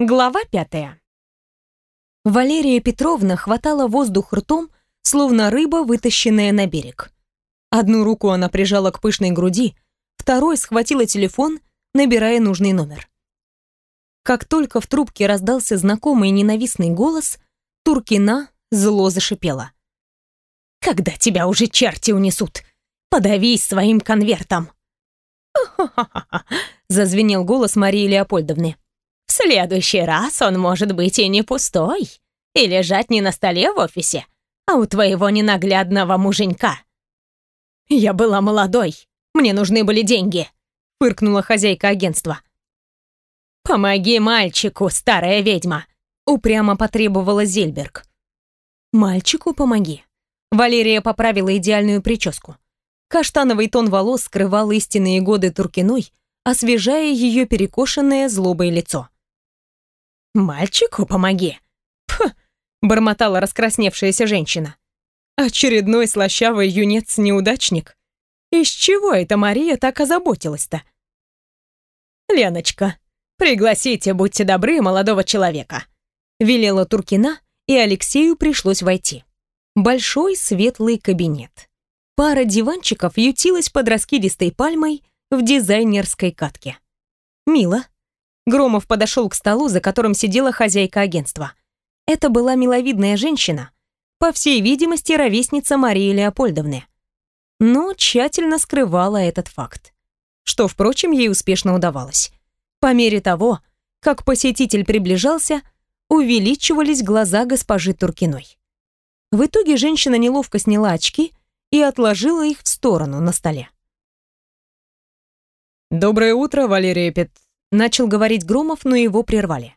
Глава пятая. Валерия Петровна хватала воздух ртом, словно рыба, вытащенная на берег. Одну руку она прижала к пышной груди, второй схватила телефон, набирая нужный номер. Как только в трубке раздался знакомый ненавистный голос, Туркина зло зашипела. «Когда тебя уже черти унесут? Подавись своим конвертом!» «Ха-ха-ха!» — зазвенел голос Марии Леопольдовны. Следующий раз он может быть и не пустой, и лежать не на столе в офисе, а у твоего ненаглядного муженька. Я была молодой, мне нужны были деньги, фыркнула хозяйка агентства. Помоги мальчику, старая ведьма, упрямо потребовала Зельберг. Мальчику помоги. Валерия поправила идеальную прическу. Каштановый тон волос скрывал истинные годы Туркиной, освежая ее перекошенное злобое лицо. «Мальчику помоги!» «Пх!» — бормотала раскрасневшаяся женщина. «Очередной слащавый юнец-неудачник? Из чего эта Мария так озаботилась-то?» «Леночка, пригласите, будьте добры, молодого человека», — велела Туркина, и Алексею пришлось войти. Большой светлый кабинет. Пара диванчиков ютилась под раскидистой пальмой в дизайнерской катке. Мило, Громов подошел к столу, за которым сидела хозяйка агентства. Это была миловидная женщина, по всей видимости, ровесница Марии Леопольдовны. Но тщательно скрывала этот факт. Что, впрочем, ей успешно удавалось. По мере того, как посетитель приближался, увеличивались глаза госпожи Туркиной. В итоге женщина неловко сняла очки и отложила их в сторону на столе. «Доброе утро, Валерия Пет...» Начал говорить Громов, но его прервали.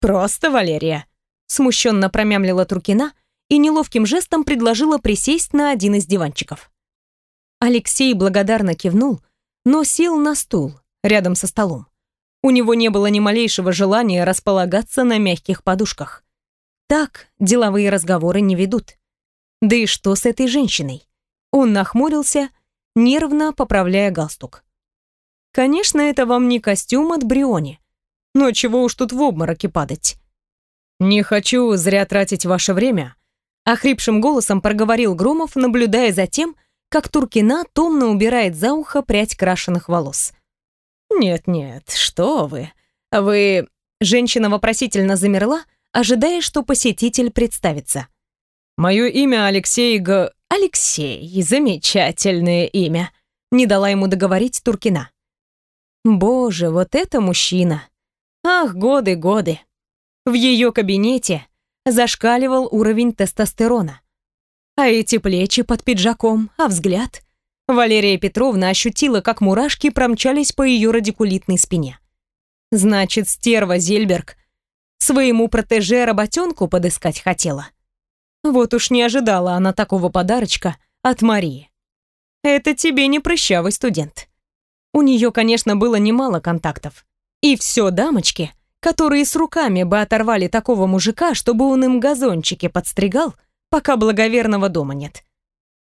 «Просто Валерия», — смущенно промямлила Трукина и неловким жестом предложила присесть на один из диванчиков. Алексей благодарно кивнул, но сел на стул рядом со столом. У него не было ни малейшего желания располагаться на мягких подушках. Так деловые разговоры не ведут. Да и что с этой женщиной? Он нахмурился, нервно поправляя галстук. Конечно, это вам не костюм от Бриони. Но чего уж тут в обмороке падать? «Не хочу зря тратить ваше время», — охрипшим голосом проговорил Громов, наблюдая за тем, как Туркина томно убирает за ухо прядь крашеных волос. «Нет-нет, что вы? Вы...» Женщина вопросительно замерла, ожидая, что посетитель представится. «Мое имя Алексей Г...» «Алексей, замечательное имя», — не дала ему договорить Туркина. Боже, вот это мужчина! Ах, годы, годы! В ее кабинете зашкаливал уровень тестостерона. А эти плечи под пиджаком, а взгляд... Валерия Петровна ощутила, как мурашки промчались по ее радикулитной спине. Значит, стерва Зельберг своему протеже работенку подыскать хотела. Вот уж не ожидала она такого подарочка от Марии. Это тебе не прыщавый студент. У нее, конечно, было немало контактов. И все дамочки, которые с руками бы оторвали такого мужика, чтобы он им газончики подстригал, пока благоверного дома нет.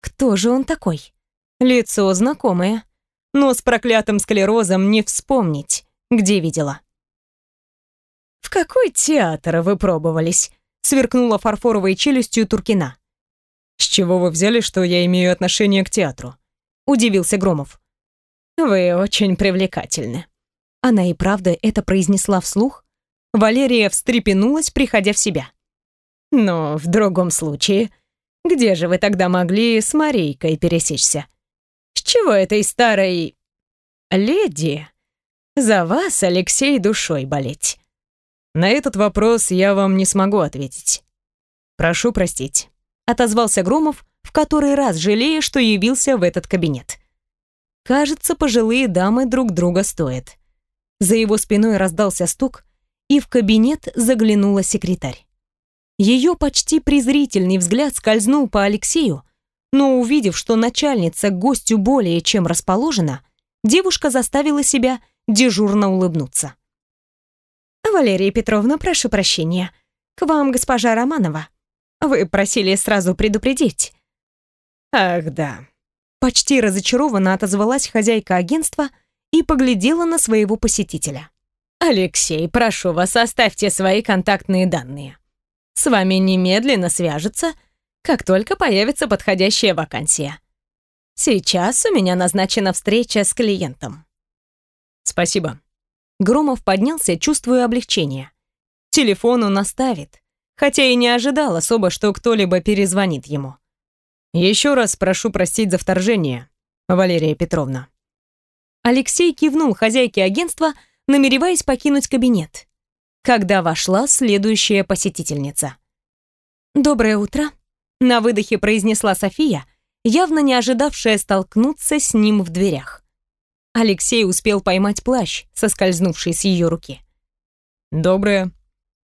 Кто же он такой? Лицо знакомое, но с проклятым склерозом не вспомнить, где видела. «В какой театр вы пробовались?» — сверкнула фарфоровой челюстью Туркина. «С чего вы взяли, что я имею отношение к театру?» — удивился Громов. «Вы очень привлекательны». Она и правда это произнесла вслух. Валерия встрепенулась, приходя в себя. «Но в другом случае, где же вы тогда могли с Марийкой пересечься? С чего этой старой... леди за вас, Алексей, душой болеть?» «На этот вопрос я вам не смогу ответить. Прошу простить», — отозвался Громов, в который раз жалея, что явился в этот кабинет. Кажется, пожилые дамы друг друга стоят. За его спиной раздался стук, и в кабинет заглянула секретарь. Ее почти презрительный взгляд скользнул по Алексею, но увидев, что начальница к гостю более чем расположена, девушка заставила себя дежурно улыбнуться. «Валерия Петровна, прошу прощения. К вам госпожа Романова. Вы просили сразу предупредить». «Ах да», Почти разочарованно отозвалась хозяйка агентства и поглядела на своего посетителя. «Алексей, прошу вас, оставьте свои контактные данные. С вами немедленно свяжутся, как только появится подходящая вакансия. Сейчас у меня назначена встреча с клиентом». «Спасибо». Громов поднялся, чувствуя облегчение. Телефон он оставит, хотя и не ожидал особо, что кто-либо перезвонит ему. «Еще раз прошу простить за вторжение, Валерия Петровна». Алексей кивнул хозяйке агентства, намереваясь покинуть кабинет, когда вошла следующая посетительница. «Доброе утро», — на выдохе произнесла София, явно не ожидавшая столкнуться с ним в дверях. Алексей успел поймать плащ, соскользнувший с ее руки. «Доброе».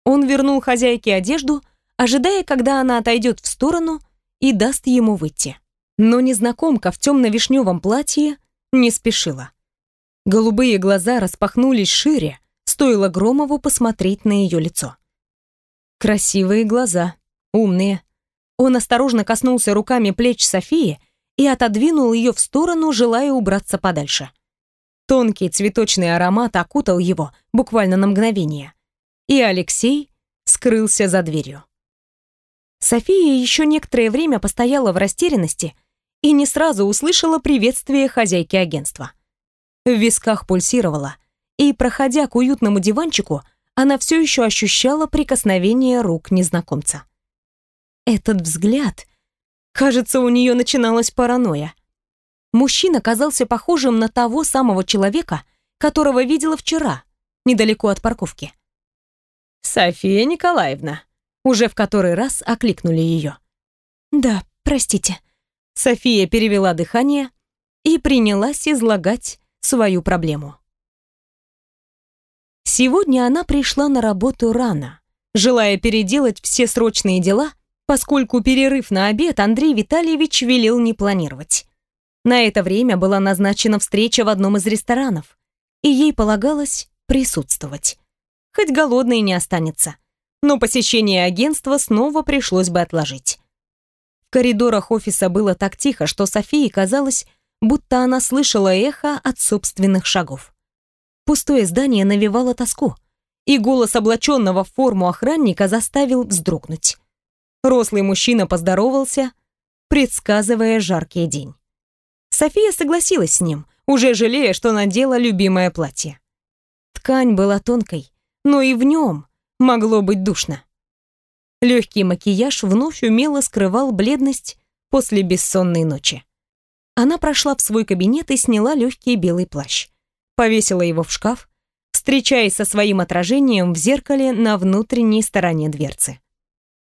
Он вернул хозяйке одежду, ожидая, когда она отойдет в сторону и даст ему выйти. Но незнакомка в темно-вишневом платье не спешила. Голубые глаза распахнулись шире, стоило Громову посмотреть на ее лицо. Красивые глаза, умные. Он осторожно коснулся руками плеч Софии и отодвинул ее в сторону, желая убраться подальше. Тонкий цветочный аромат окутал его буквально на мгновение. И Алексей скрылся за дверью. София еще некоторое время постояла в растерянности и не сразу услышала приветствие хозяйки агентства. В висках пульсировало, и, проходя к уютному диванчику, она все еще ощущала прикосновение рук незнакомца. Этот взгляд... Кажется, у нее начиналась паранойя. Мужчина казался похожим на того самого человека, которого видела вчера, недалеко от парковки. «София Николаевна», уже в который раз окликнули ее. «Да, простите». София перевела дыхание и принялась излагать свою проблему. Сегодня она пришла на работу рано, желая переделать все срочные дела, поскольку перерыв на обед Андрей Витальевич велел не планировать. На это время была назначена встреча в одном из ресторанов, и ей полагалось присутствовать. Хоть голодной не останется, но посещение агентства снова пришлось бы отложить. В коридорах офиса было так тихо, что Софии казалось, будто она слышала эхо от собственных шагов. Пустое здание навевало тоску, и голос облаченного в форму охранника заставил вздрогнуть. Рослый мужчина поздоровался, предсказывая жаркий день. София согласилась с ним, уже жалея, что надела любимое платье. Ткань была тонкой, но и в нем могло быть душно. Легкий макияж вновь умело скрывал бледность после бессонной ночи. Она прошла в свой кабинет и сняла легкий белый плащ. Повесила его в шкаф, встречаясь со своим отражением в зеркале на внутренней стороне дверцы.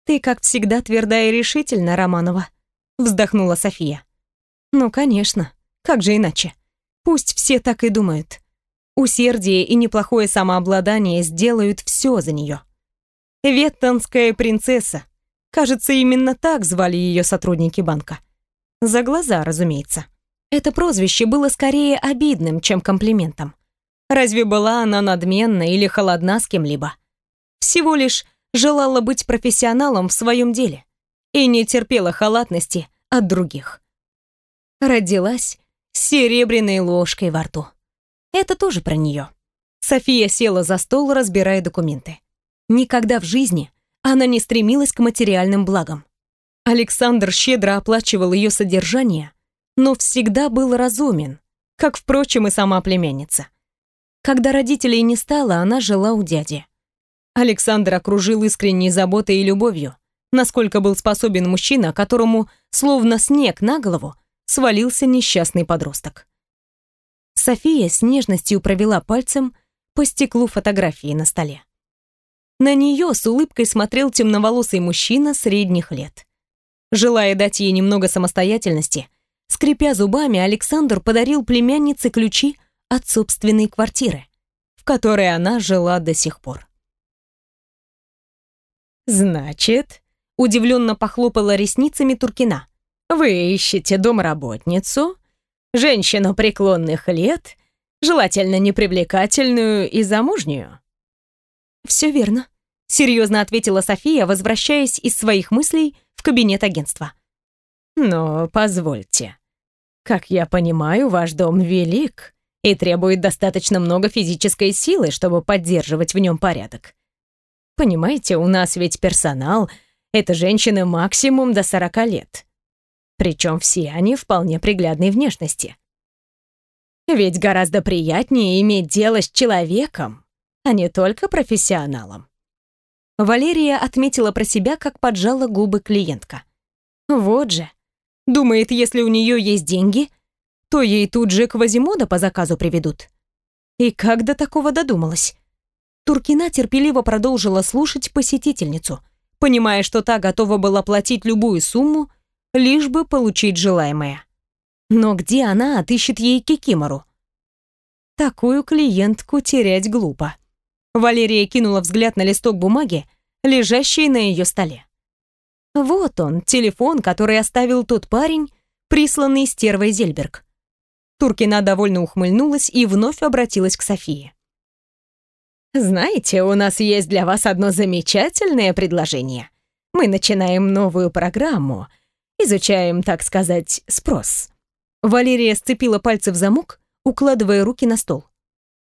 «Ты, как всегда, твердая и решительна, Романова», — вздохнула София. «Ну, конечно. Как же иначе? Пусть все так и думают. Усердие и неплохое самообладание сделают все за нее. Веттонская принцесса. Кажется, именно так звали ее сотрудники банка. За глаза, разумеется. Это прозвище было скорее обидным, чем комплиментом. Разве была она надменна или холодна с кем-либо? Всего лишь желала быть профессионалом в своем деле и не терпела халатности от других. Родилась с серебряной ложкой во рту. Это тоже про нее. София села за стол, разбирая документы. Никогда в жизни она не стремилась к материальным благам. Александр щедро оплачивал ее содержание, но всегда был разумен, как, впрочем, и сама племянница. Когда родителей не стало, она жила у дяди. Александр окружил искренней заботой и любовью, насколько был способен мужчина, которому, словно снег на голову, свалился несчастный подросток. София с нежностью провела пальцем по стеклу фотографии на столе. На нее с улыбкой смотрел темноволосый мужчина средних лет. Желая дать ей немного самостоятельности, скрипя зубами, Александр подарил племяннице ключи от собственной квартиры, в которой она жила до сих пор. «Значит», — удивленно похлопала ресницами Туркина, «вы ищете домработницу, женщину преклонных лет, желательно непривлекательную и замужнюю?» «Все верно», — серьезно ответила София, возвращаясь из своих мыслей в кабинет агентства. «Но позвольте. Как я понимаю, ваш дом велик и требует достаточно много физической силы, чтобы поддерживать в нем порядок. Понимаете, у нас ведь персонал — это женщины максимум до 40 лет. Причем все они вполне приглядной внешности. Ведь гораздо приятнее иметь дело с человеком, а не только профессионалом. Валерия отметила про себя, как поджала губы клиентка. Вот же. Думает, если у нее есть деньги, то ей тут же Квазимода по заказу приведут. И как до такого додумалась? Туркина терпеливо продолжила слушать посетительницу, понимая, что та готова была платить любую сумму, лишь бы получить желаемое. Но где она отыщет ей кикимору? Такую клиентку терять глупо. Валерия кинула взгляд на листок бумаги, лежащий на ее столе. Вот он, телефон, который оставил тот парень, присланный стервой Зельберг. Туркина довольно ухмыльнулась и вновь обратилась к Софии. «Знаете, у нас есть для вас одно замечательное предложение. Мы начинаем новую программу, изучаем, так сказать, спрос. Валерия сцепила пальцы в замок, укладывая руки на стол.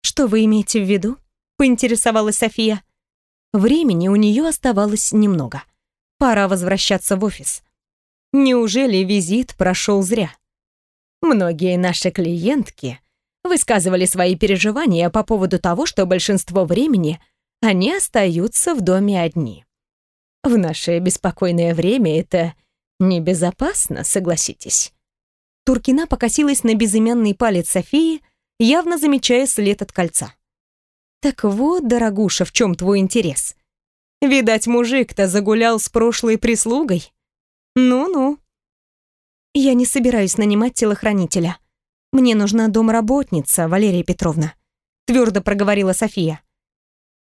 «Что вы имеете в виду?» — поинтересовалась София. Времени у нее оставалось немного. Пора возвращаться в офис. Неужели визит прошел зря? Многие наши клиентки высказывали свои переживания по поводу того, что большинство времени они остаются в доме одни. В наше беспокойное время это небезопасно, согласитесь. Туркина покосилась на безымянный палец Софии, явно замечая след от кольца. «Так вот, дорогуша, в чем твой интерес? Видать, мужик-то загулял с прошлой прислугой? Ну-ну». «Я не собираюсь нанимать телохранителя. Мне нужна домработница, Валерия Петровна», твердо проговорила София.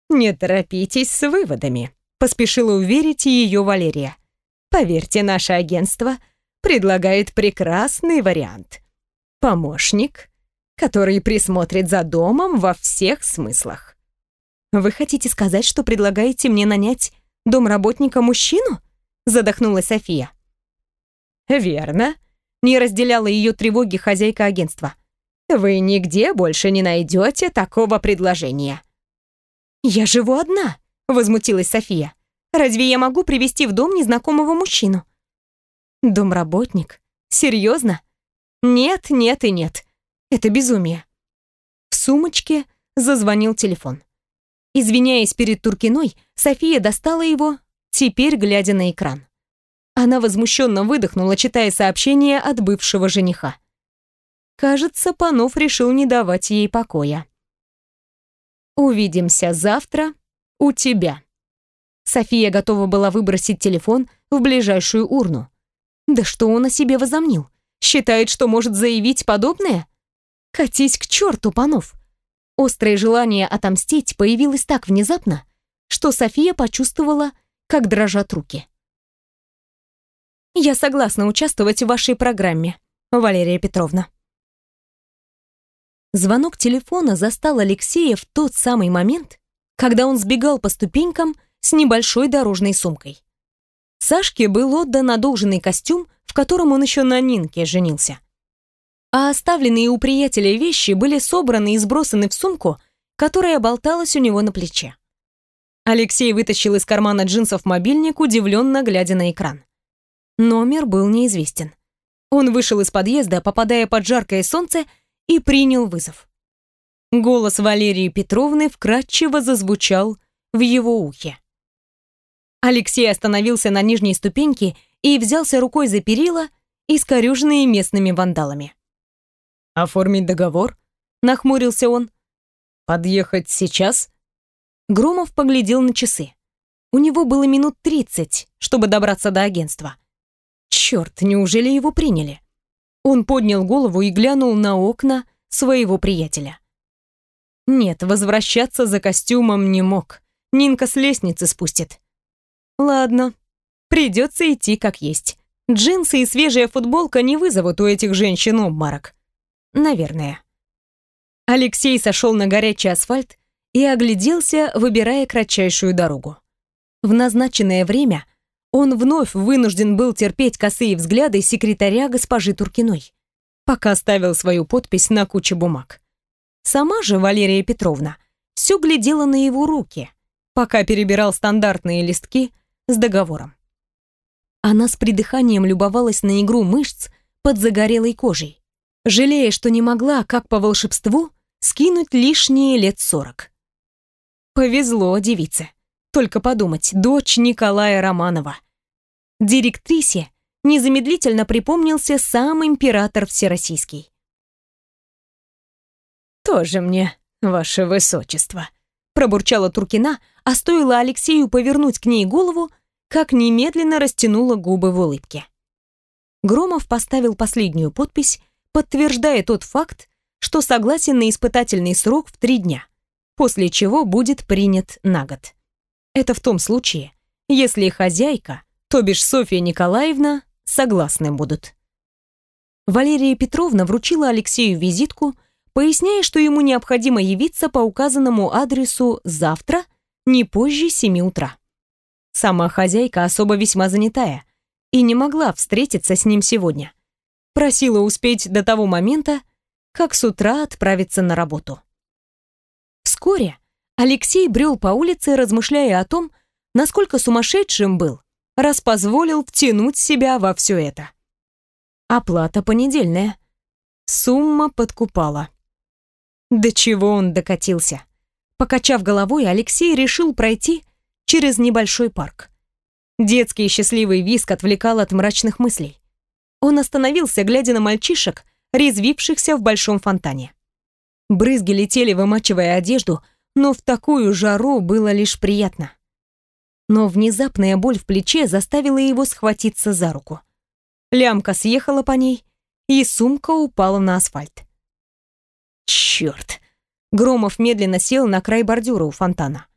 «Не торопитесь с выводами», поспешила уверить ее Валерия. «Поверьте, наше агентство — предлагает прекрасный вариант. Помощник, который присмотрит за домом во всех смыслах. Вы хотите сказать, что предлагаете мне нанять домработника-мужчину? Задохнулась София. Верно. Не разделяла ее тревоги хозяйка агентства. Вы нигде больше не найдете такого предложения. Я живу одна, возмутилась София. Разве я могу привести в дом незнакомого мужчину? Домработник? Серьезно? Нет, нет и нет. Это безумие. В сумочке зазвонил телефон. Извиняясь перед Туркиной, София достала его, теперь глядя на экран. Она возмущенно выдохнула, читая сообщение от бывшего жениха. Кажется, Панов решил не давать ей покоя. «Увидимся завтра у тебя». София готова была выбросить телефон в ближайшую урну. Да что он о себе возомнил? Считает, что может заявить подобное? Катись к черту, Панов. Острое желание отомстить появилось так внезапно, что София почувствовала, как дрожат руки. «Я согласна участвовать в вашей программе, Валерия Петровна». Звонок телефона застал Алексея в тот самый момент, когда он сбегал по ступенькам с небольшой дорожной сумкой. Сашке был отдан одолженный костюм, в котором он еще на Нинке женился. А оставленные у приятеля вещи были собраны и сбросаны в сумку, которая болталась у него на плече. Алексей вытащил из кармана джинсов мобильник, удивленно глядя на экран. Номер был неизвестен. Он вышел из подъезда, попадая под жаркое солнце, и принял вызов. Голос Валерии Петровны вкрадчиво зазвучал в его ухе. Алексей остановился на нижней ступеньке и взялся рукой за перила, искорюженные местными вандалами. «Оформить договор?» — нахмурился он. «Подъехать сейчас?» Громов поглядел на часы. У него было минут тридцать, чтобы добраться до агентства. Черт, неужели его приняли? Он поднял голову и глянул на окна своего приятеля. Нет, возвращаться за костюмом не мог. Нинка с лестницы спустит. Ладно, придется идти как есть. Джинсы и свежая футболка не вызовут у этих женщин обморок. Наверное. Алексей сошел на горячий асфальт и огляделся, выбирая кратчайшую дорогу. В назначенное время он вновь вынужден был терпеть косые взгляды секретаря госпожи Туркиной, пока ставил свою подпись на куче бумаг. Сама же Валерия Петровна все глядела на его руки, пока перебирал стандартные листки с договором. Она с придыханием любовалась на игру мышц под загорелой кожей, жалея, что не могла, как по волшебству, скинуть лишние лет сорок. Повезло девице. Только подумать, дочь Николая Романова. Директрисе незамедлительно припомнился сам император Всероссийский. «Тоже мне, ваше высочество», — пробурчала Туркина, а стоило Алексею повернуть к ней голову, как немедленно растянула губы в улыбке. Громов поставил последнюю подпись, подтверждая тот факт, что согласен на испытательный срок в три дня, после чего будет принят на год. Это в том случае, если хозяйка, то бишь Софья Николаевна, согласны будут. Валерия Петровна вручила Алексею визитку, поясняя, что ему необходимо явиться по указанному адресу завтра, не позже семи утра. Сама хозяйка особо весьма занятая и не могла встретиться с ним сегодня. Просила успеть до того момента, как с утра отправиться на работу. Вскоре Алексей брел по улице, размышляя о том, насколько сумасшедшим был, раз позволил втянуть себя во все это. Оплата понедельная. Сумма подкупала. До чего он докатился? Покачав головой, Алексей решил пройти через небольшой парк. Детский счастливый виск отвлекал от мрачных мыслей. Он остановился, глядя на мальчишек, резвившихся в большом фонтане. Брызги летели, вымачивая одежду, но в такую жару было лишь приятно. Но внезапная боль в плече заставила его схватиться за руку. Лямка съехала по ней, и сумка упала на асфальт. Черт! Громов медленно сел на край бордюра у фонтана.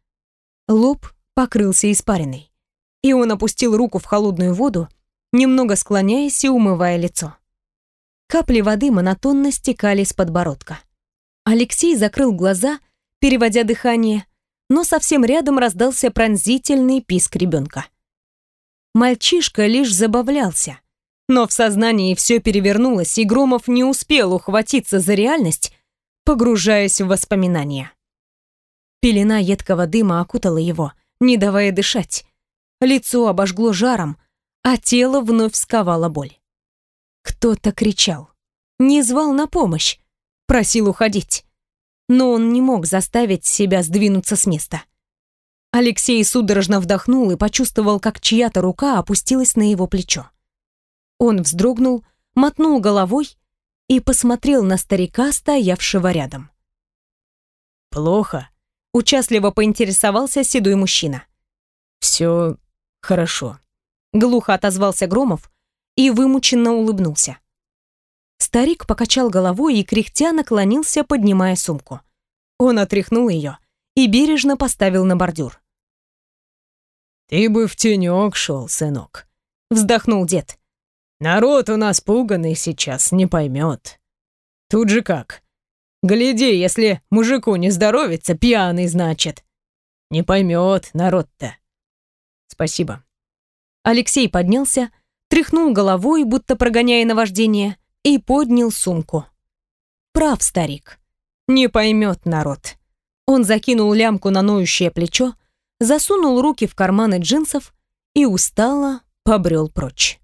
Лоб покрылся испариной, и он опустил руку в холодную воду, немного склоняясь и умывая лицо. Капли воды монотонно стекали с подбородка. Алексей закрыл глаза, переводя дыхание, но совсем рядом раздался пронзительный писк ребенка. Мальчишка лишь забавлялся, но в сознании все перевернулось, и Громов не успел ухватиться за реальность, погружаясь в воспоминания. Пелена едкого дыма окутала его — не давая дышать. Лицо обожгло жаром, а тело вновь сковало боль. Кто-то кричал, не звал на помощь, просил уходить. Но он не мог заставить себя сдвинуться с места. Алексей судорожно вдохнул и почувствовал, как чья-то рука опустилась на его плечо. Он вздрогнул, мотнул головой и посмотрел на старика, стоявшего рядом. «Плохо», Участливо поинтересовался седой мужчина. «Все хорошо», — глухо отозвался Громов и вымученно улыбнулся. Старик покачал головой и кряхтя наклонился, поднимая сумку. Он отряхнул ее и бережно поставил на бордюр. «Ты бы в тенек шел, сынок», — вздохнул дед. «Народ у нас пуганный сейчас, не поймет. Тут же как, Гляди, если мужику не здоровится, пьяный, значит. Не поймет народ-то. Спасибо. Алексей поднялся, тряхнул головой, будто прогоняя наваждение, и поднял сумку. Прав старик. Не поймет народ. Он закинул лямку на ноющее плечо, засунул руки в карманы джинсов и устало побрел прочь.